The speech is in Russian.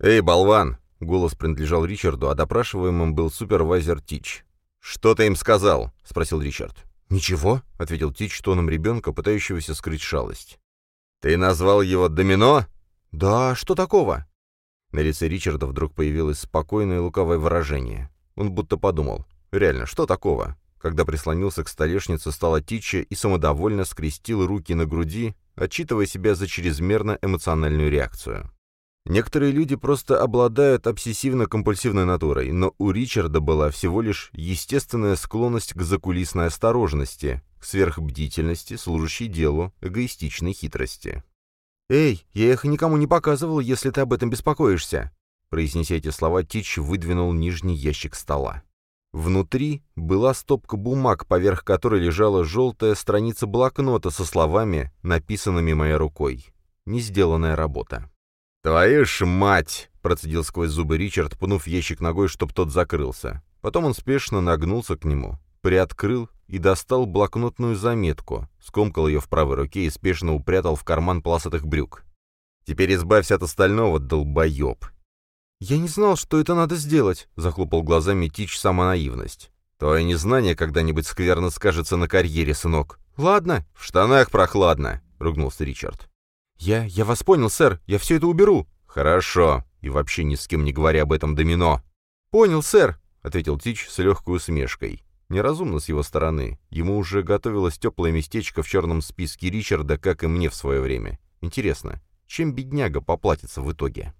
«Эй, болван!» — голос принадлежал Ричарду, а допрашиваемым был супервайзер Тич. «Что ты им сказал?» — спросил Ричард. «Ничего», — ответил Тич тоном ребенка, пытающегося скрыть шалость. «Ты назвал его Домино?» «Да, что такого?» На лице Ричарда вдруг появилось спокойное лукавое выражение. Он будто подумал. «Реально, что такого?» Когда прислонился к столешнице, стала Тича и самодовольно скрестил руки на груди, отчитывая себя за чрезмерно эмоциональную реакцию. Некоторые люди просто обладают обсессивно-компульсивной натурой, но у Ричарда была всего лишь естественная склонность к закулисной осторожности, к сверхбдительности, служащей делу, эгоистичной хитрости. «Эй, я их никому не показывал, если ты об этом беспокоишься!» Произнеся эти слова, Тич выдвинул нижний ящик стола. Внутри была стопка бумаг, поверх которой лежала желтая страница блокнота со словами, написанными моей рукой. Несделанная работа. «Твою ж мать!» — процедил сквозь зубы Ричард, пнув ящик ногой, чтоб тот закрылся. Потом он спешно нагнулся к нему, приоткрыл и достал блокнотную заметку, скомкал ее в правой руке и спешно упрятал в карман полосатых брюк. «Теперь избавься от остального, долбоеб!» «Я не знал, что это надо сделать», — захлопал глазами Тич сама наивность. «Твое незнание когда-нибудь скверно скажется на карьере, сынок». «Ладно». «В штанах прохладно», — ругнулся Ричард. «Я... я вас понял, сэр. Я все это уберу». «Хорошо. И вообще ни с кем не говори об этом домино». «Понял, сэр», — ответил Тич с легкой усмешкой. Неразумно с его стороны. Ему уже готовилось теплое местечко в черном списке Ричарда, как и мне в свое время. Интересно, чем бедняга поплатится в итоге?